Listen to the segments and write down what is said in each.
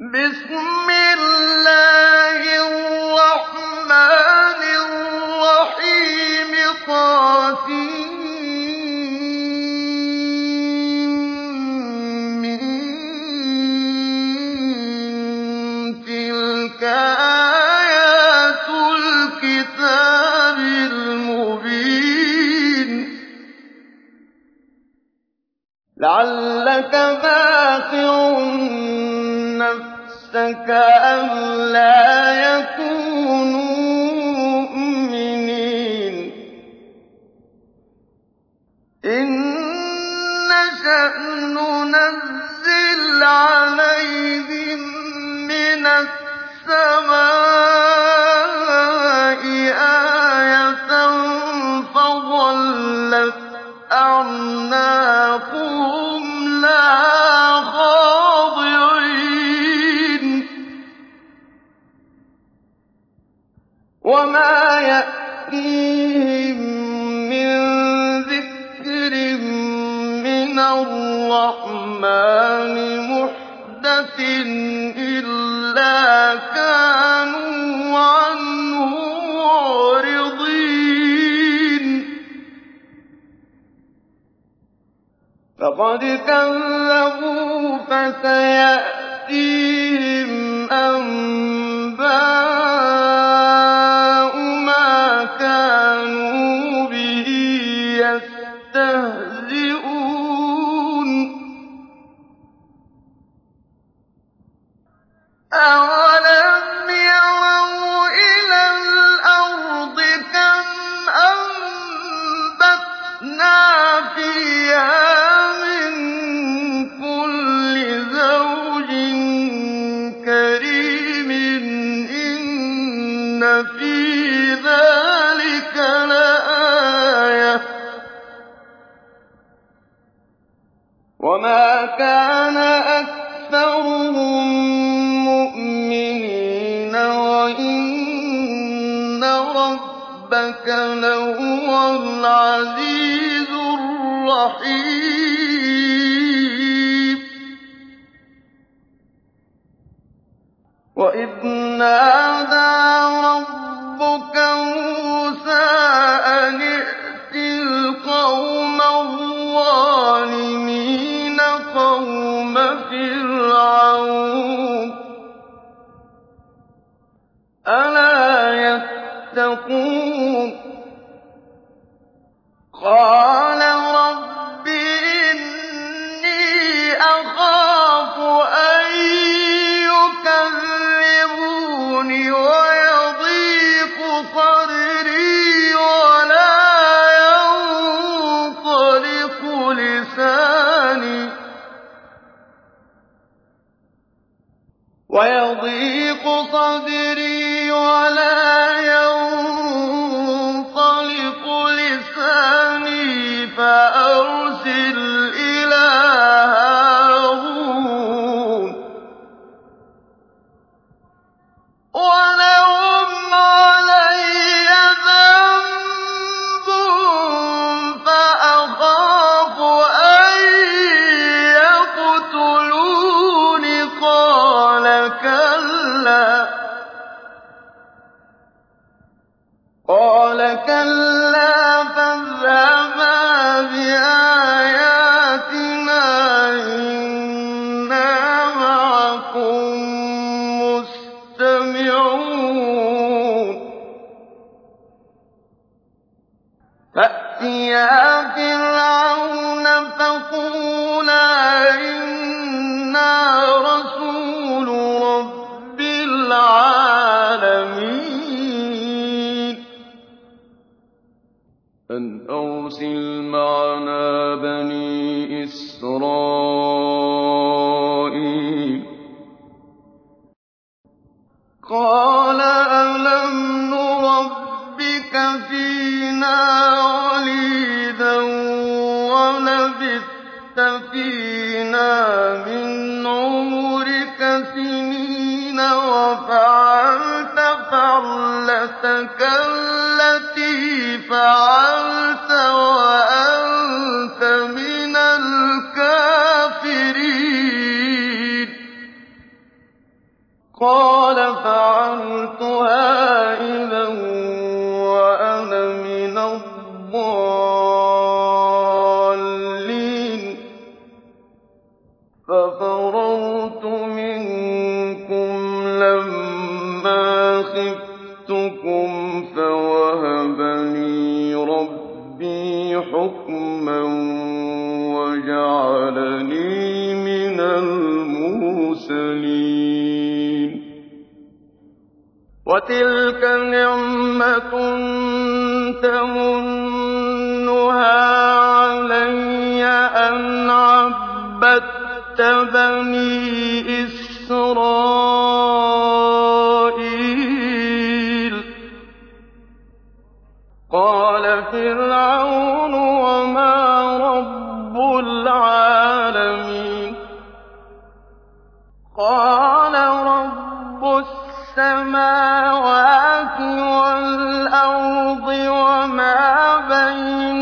بسم الله كأن لَّا فقد كذبوا فسيأتي ويضرب فِينَا وَلِيدًا وَلَبِثْتَ فِينَا مِنْ عُمُرِكَ سِنِينَ وَفَعَلْتَ فَعْلَتَكَ الَّتِي فَعَلْتَ وَتِلْكَ نِعْمَةٌ تَمُنُّهَا عَلَيَّ أَنْ عَبَّدتَّ بَنِي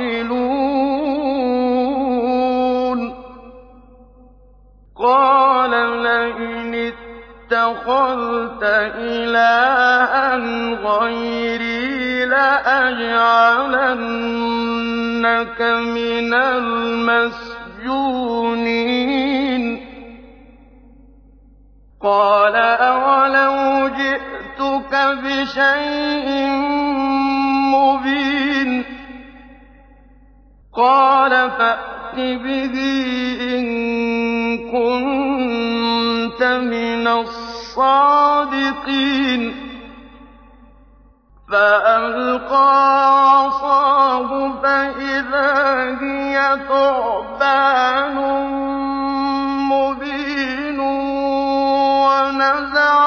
تَعْقِلُونَ قَالَ لَئِنِ اتَّخَذْتَ إِلَٰهًا غَيْرِي لَأَجْعَلَنَّكَ مِنَ الْمَسْجُونِينَ. قَالَ أَوَلَوْ جِئْتُكَ بِشَيْءٍ فَأْتِ بِهِ إِن كُنتَ مِنَ الصَّادِقِينَ. فَأَلْقَىٰ عَصَاهُ فَإِذَا هِيَ ثُعْبَانٌ مُّبِينٌ وَنَزَعَ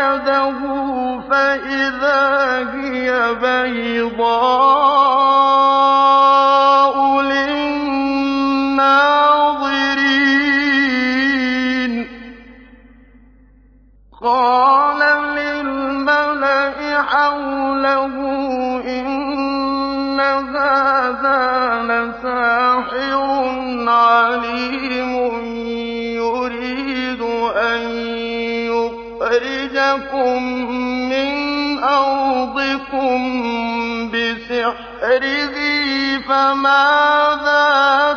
يَدَهُ فَإِذَا هِيَ بَيْضَاءُ يُخْرِجَكُم مِّنْ أَرْضِكُم بِسِحْرِهِ فَمَاذَا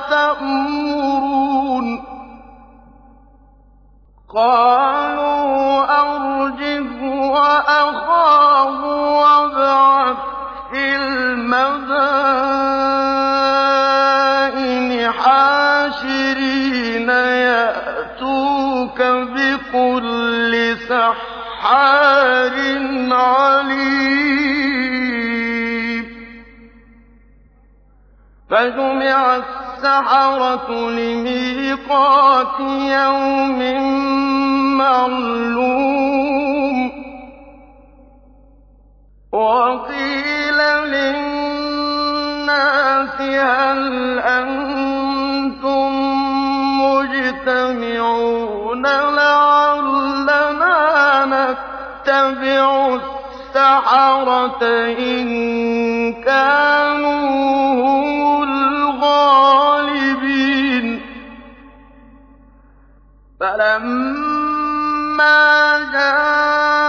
تَأْمُرُونَ قَالُوا أَرْجِهْ وَأَخَاهُ وَابْعَثْ فِي الْمَدَائِنِ حَاشِرِينَ يَأْتُوكَ بِكُلِّ سَحَّارٍ عَلِيمٍ. فَجُمِعَ السَّحَرَةُ لِمِيقَاتِ يَوْمٍ مَّعْلُومٍ. وَقِيلَ لِلنَّاسِ هَلْ أَنتُم مُّجْتَمِعُونَ لَعَلَّنَا نَتَّبِعُ السَّحَرَةَ إِن كَانُوا هُمُ الْغَالِبِينَ. فَلَمَّا جَاءَ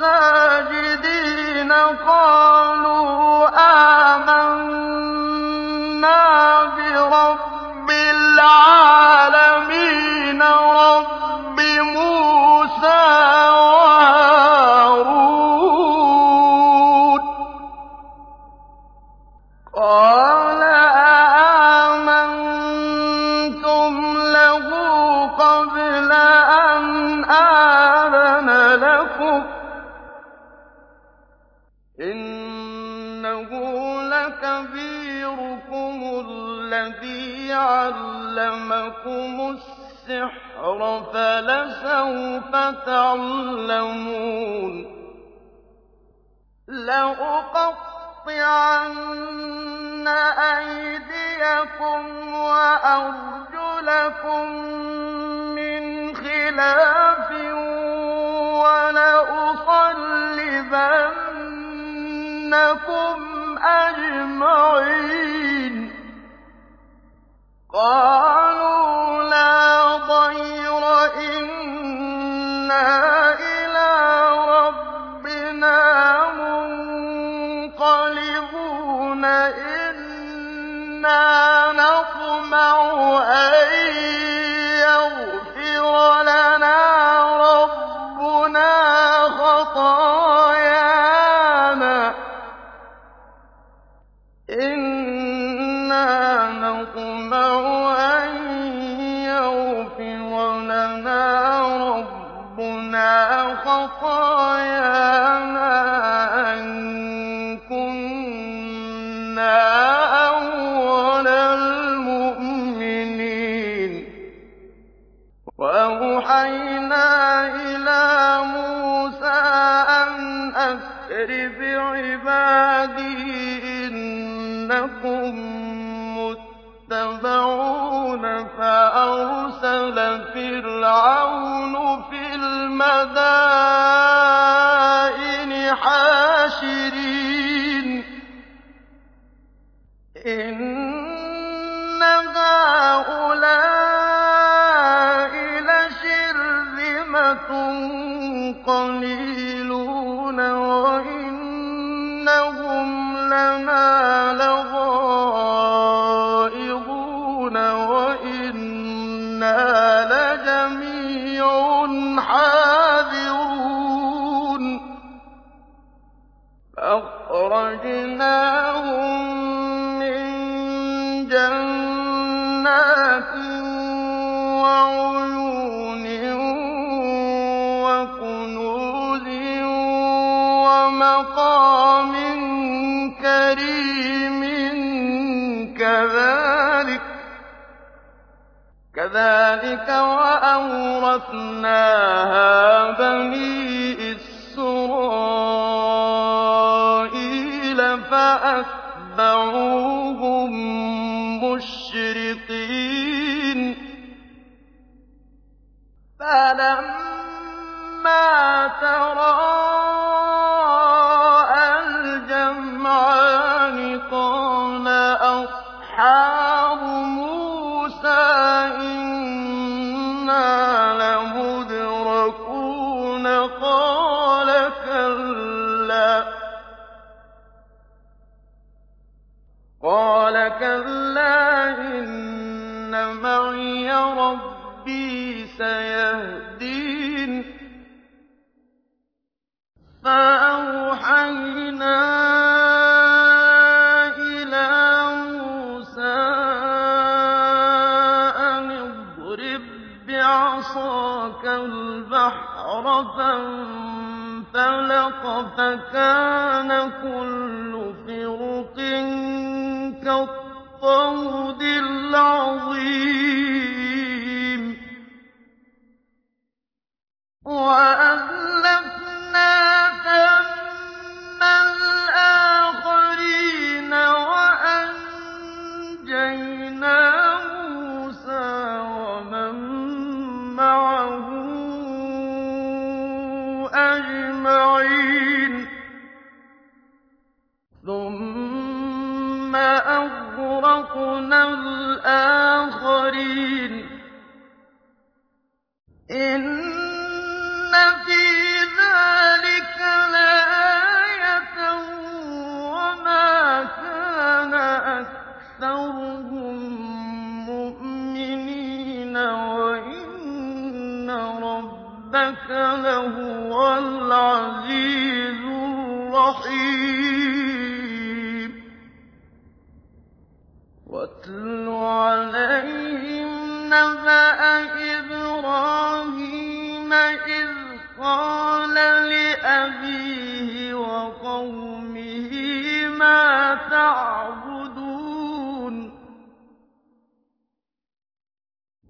ساجدين قالوا الْكُفْرَ فَلَسَوْفَ تَعْلَمُونَ لَأُقَطِّعَنَّ أَيْدِيَكُمْ وَأَرْجُلَكُم مِّنْ خِلَافٍ وَلَأُصَلِّبَنَّكُمْ أَجْمَعِينَ. لَّنَا لَغَائِظُونَ وَإِنَّا لَجَمِيعٌ حَاذِرُونَ. كَذَٰلِكَ وَأَوْرَثْنَاهَا بَنِي إِسْرَائِيلَ فَأَتْبَعُوهُم مُّشْرِقِينَ. فَلَمَّا تَرَاءَى فَانفَلَقَ فَكَانَ كُلُّ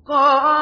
قَالُوا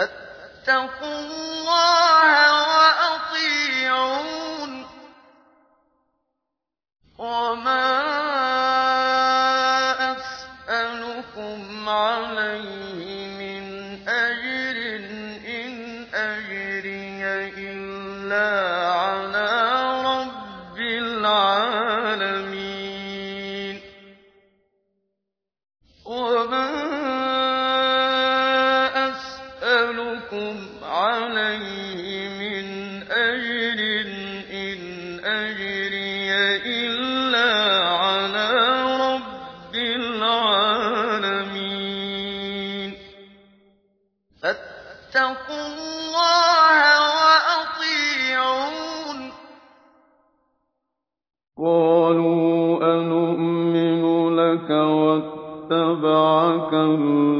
فَاتَّقُوا اللَّهَ الله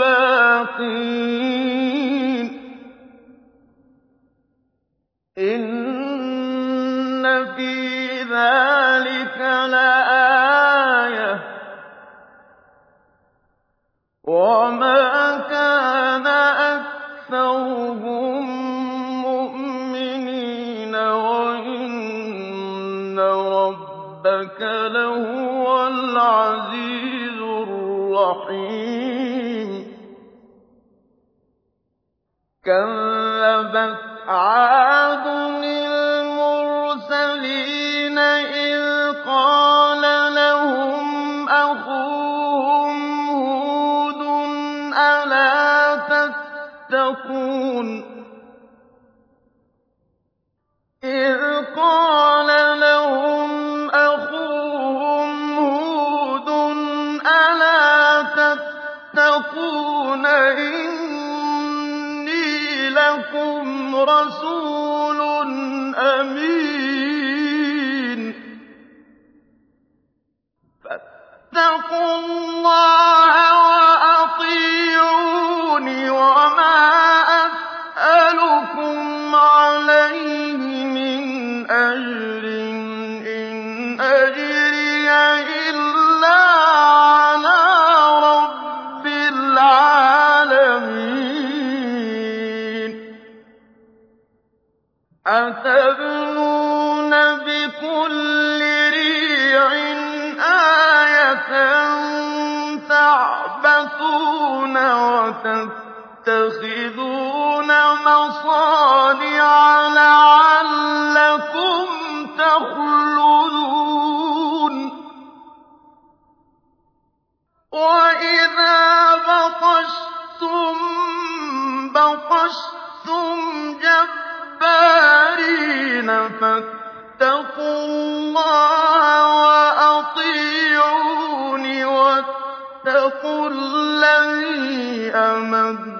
الباقين إِنَّ فِي ذَٰلِكَ لَآيَةً ۖ وَمَا كَانَ الرَّحِيمُ. كَذَّبَتْ عَادٌ مَصَانِعَ لَعَلَّكُمْ تَخْلُدُونَ. وَإِذَا بَطَشْتُم بَطَشْتُمْ جَبَّارِينَ فَاتَّقُوا اللَّهَ وَأَطِيعُونِ وَاتَّقُوا الَّذِي أَمَدَّكُم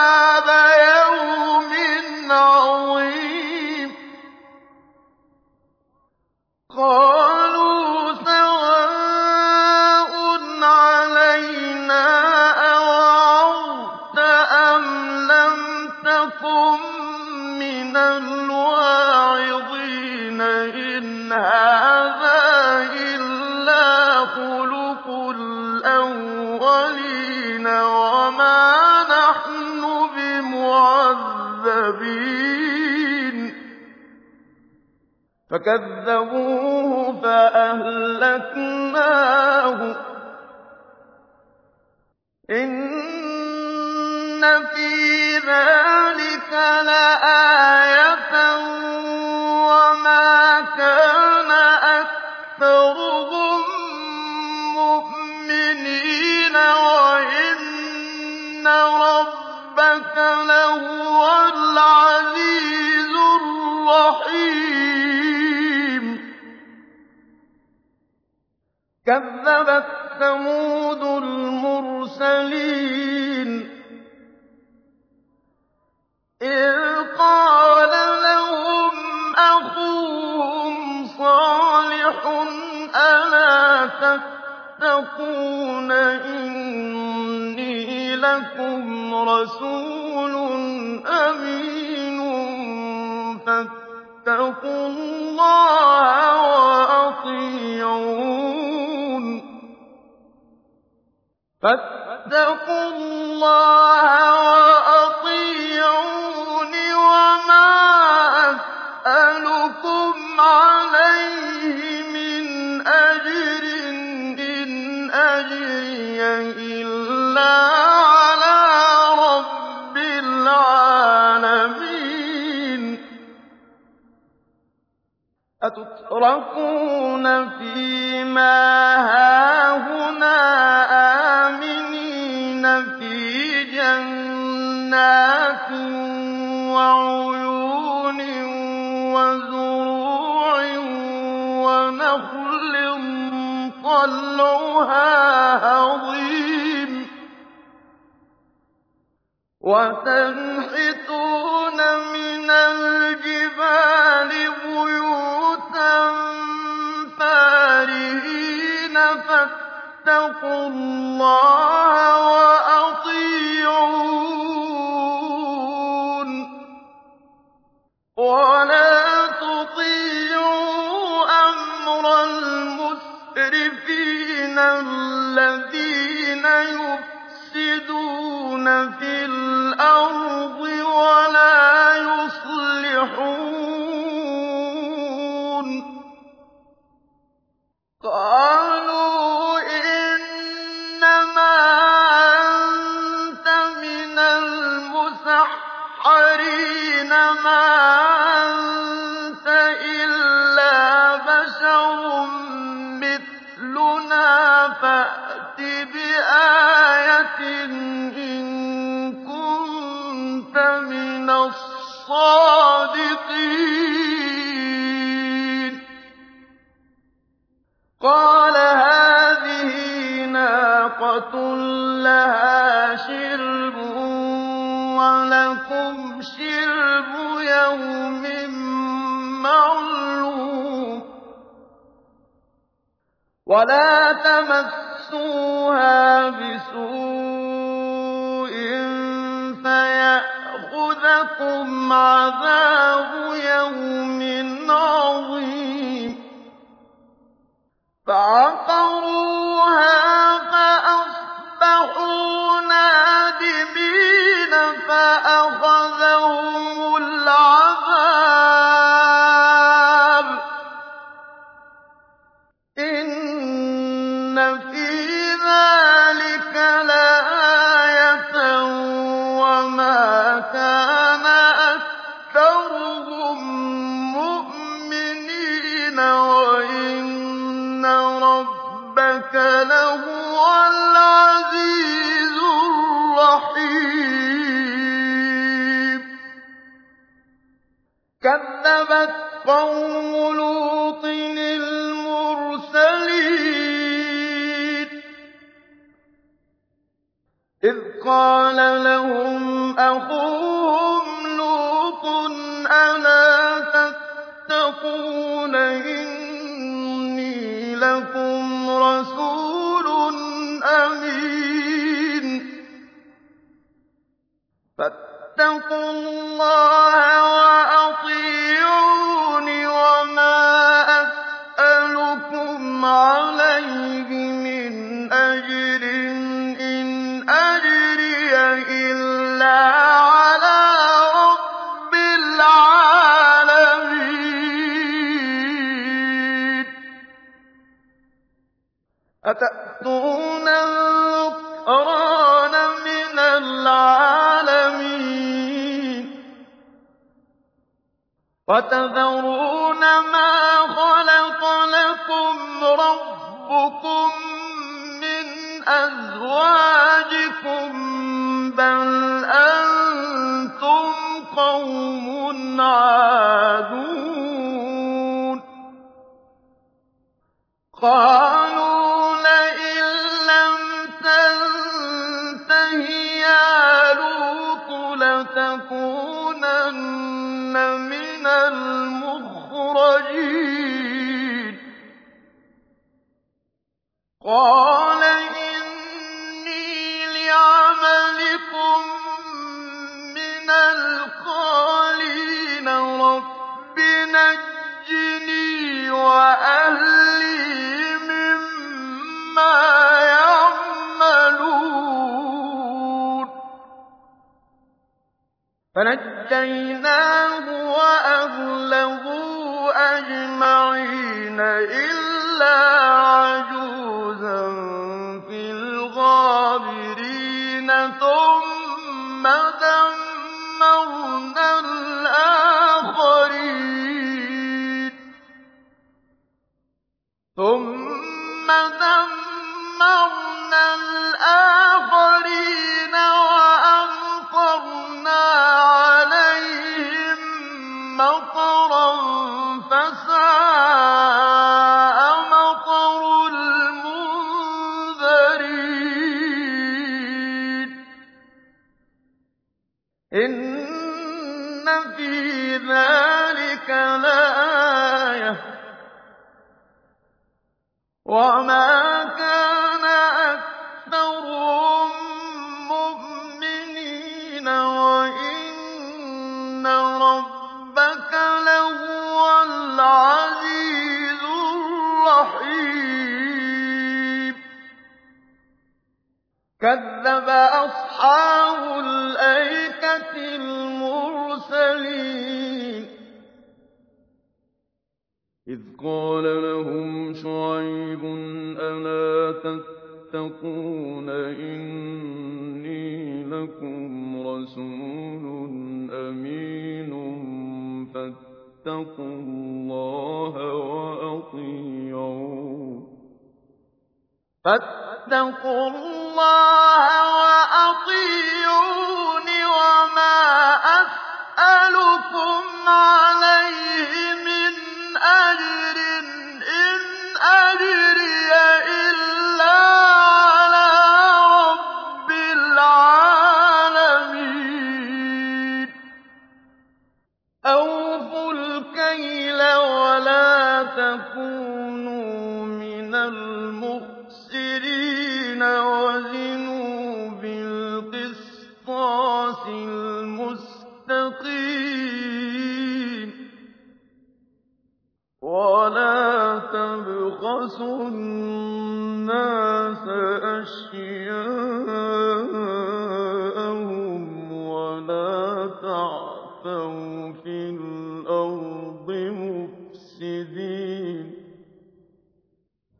فَكَذَّبُوهُ وَأَطِيعُونِ وَمَا أَسْأَلُكُمْ عَلَيْهِ مِنْ أَجْرٍ ۖ إِنْ أَجْرِيَ إِلَّا عَلَىٰ رَبِّ الْعَالَمِينَ. أَتُتْرَكُونَ فِي مَا طَلْعُهَا هَضِيمٌ وَتَنْحِتُونَ مِنَ الْجِبَالِ بُيُوتًا فَارِهِينَ فَاتَّقُوا اللَّهَ وَأَطِيعُونِ الْمُسْرِفِينَ الَّذِينَ يُفْسِدُونَ فِي الْأَرْضِ وَلَا يُصْلِحُونَ. لَّهَا شِرْبٌ وَلَكُمْ شِرْبُ يَوْمٍ وَلَا تَمَسُّوهَا بِسُوءٍ فَيَأْخُذَكُمْ عَذَابُ يَوْمٍ عَظِيمٍ فَعَقَرُوهَا فَأَصْبَحُوا نَادِمِينَ فَأَخَذَهُمُ كَذَّبَتْ قَوْمُ لُوطٍ الْمُرْسَلِينَ. إِذْ قَالَ لَهُمْ أَخُوهُمْ لُوطٌ أَلَا تَتَّقُونَ إِنِّي لَكُمْ رَسُولٌ فَاتَّقُوا اللَّهَ وَأَطِيعُونِ وَتَذَرُونَ مَا خَلَقَ لَكُمْ رَبُّكُم مِّنْ أَزْوَاجِكُم ۚ بَلْ أَنتُمْ قَوْمٌ عَادُونَ. مِنَ الْمُخْرَجِينَ. فَنَجَّيْنَاهُ وَأَهْلَهُ أَجْمَعِينَ إِلَّا عَجُوزًا فِي الْغَابِرِينَ ثُمَّ دَمَّرْنَا الْآخَرِينَ وَمَا كَانَ مُّؤْمِنِينَ وَإِنَّ رَبَّكَ لَهُوَ الْعَزِيزُ الرَّحِيمُ كَذَّبَ أَصْحَابُ الْأَيْكَةِ الْمُرْسَلِينَ إِذْ قَالَ لَهُمْ تَتَّقُونَ إِنِّي لَكُمْ رَسُولٌ أَمِينٌ فَاتَّقُوا اللَّهَ وَأَطِيعُونِ وَمَا أَسْأَلُكُمْ عَلَيْهِ مِنْ أَجْرٍ ۖ.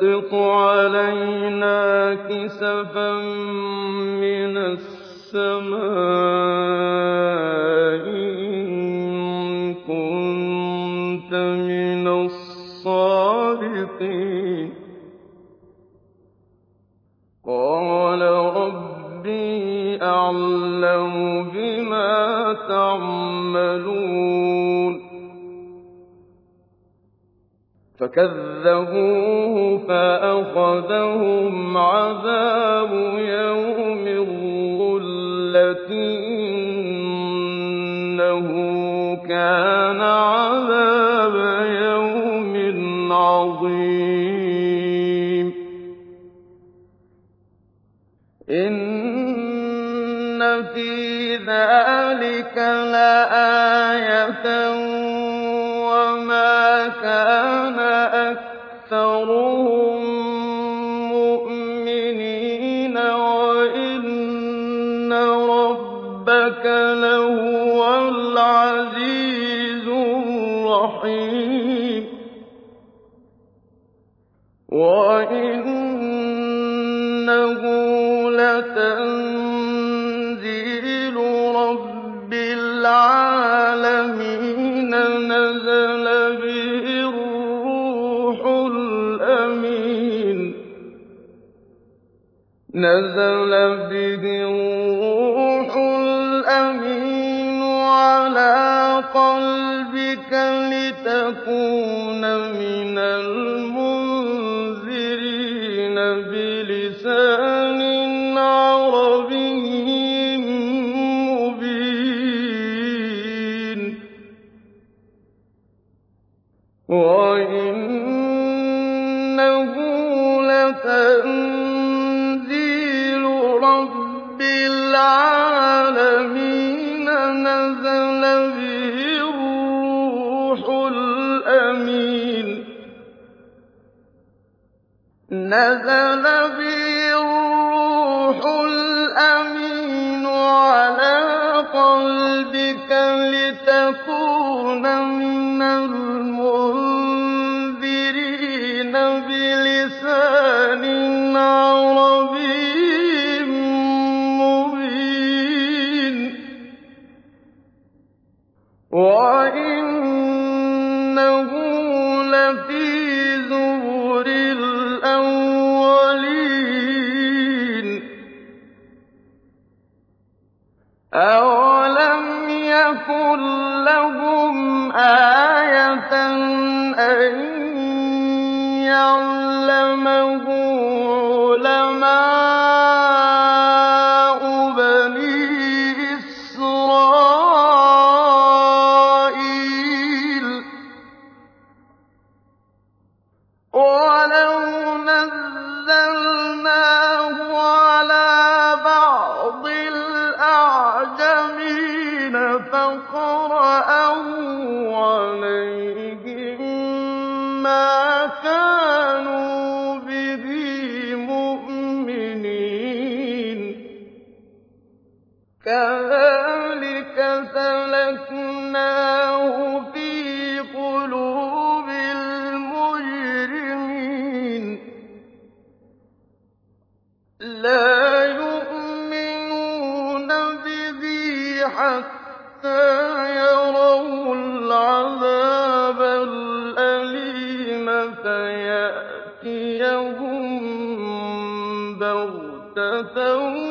فَأَسْقِطْ عَلَيْنَا كِسَفًا مِّنَ السَّمَاءِ إِن كُنتَ مِنَ الصَّادِقِينَ. قَالَ رَبِّي أَعْلَمُ بِمَا تَعْمَلُونَ. فَكَذَّبُوهُ فَأَخَذَهُمْ عَذَابُ يَوْمِ الظُّلَّةِ ۚ إِنَّهُ كَانَ عَذَابَ يَوْمٍ عَظِيمٍ. إِنَّ فِي ذَٰلِكَ لَآيَةً ۖ وَمَا كَانَ أَكْثَرُهُم وَإِنَّهُ لَتَنزِيلُ رَبِّ الْعَالَمِينَ نَزَلَ بِهِ الرُّوحُ الْأَمِينُ. نزل به الروح الأمين عَلَىٰ قلب لِتَكُونَ مِنَ المؤمنين نزل به الروح الأمين على قلبك لتكون من المنذرين بلسان عربي مبين. أَوَلَمْ يَكُن لَّهُمْ آيَةٌ مَّوْدَةً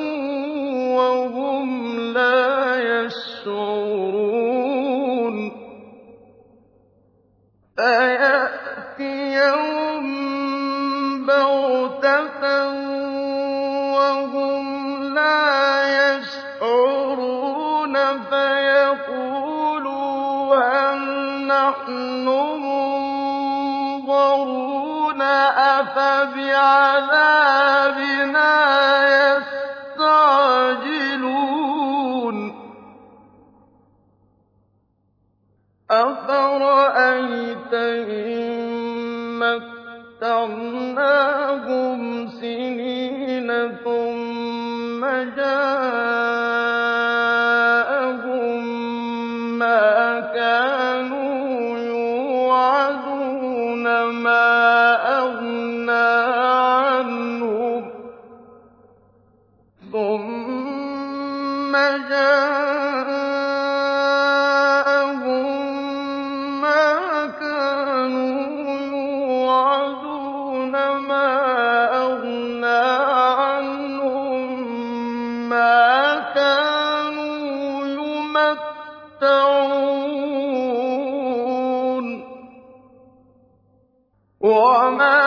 وما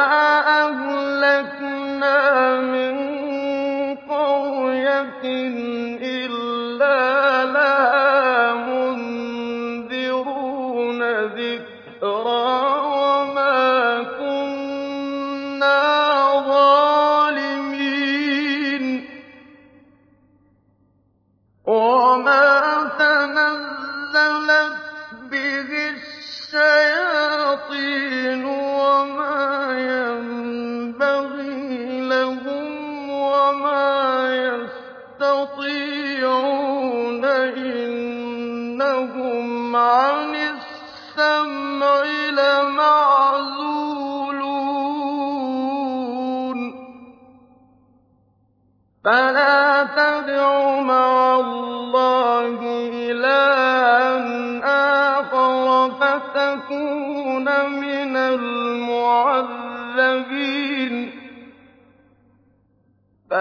أهلكنا من قرية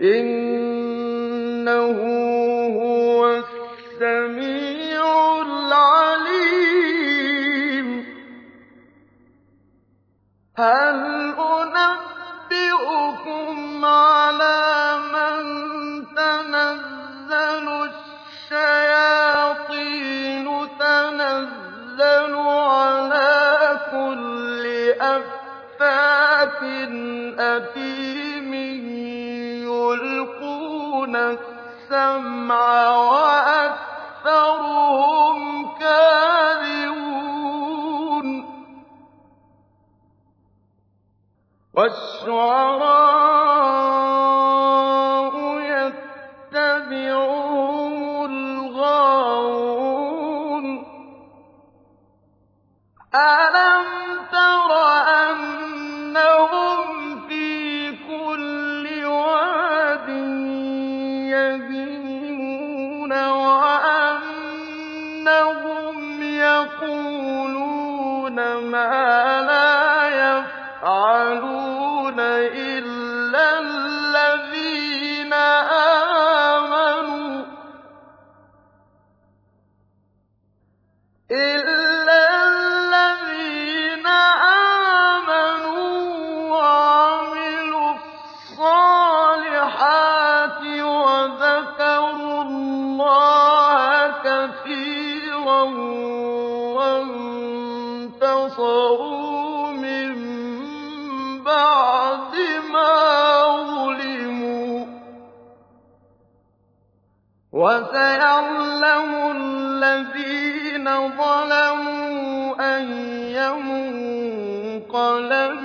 الساجدين. السَّمْعَ وَأَكْثَرُهُمْ كَاذِبُونَ. وَالشُّعَرَاءُ يَتَّبِعُهُمُ الْغَاوُونَ. فَسَيَعْلَمُ الَّذِينَ ظَلَمُوا أَيَّ مُنقَلَبٍ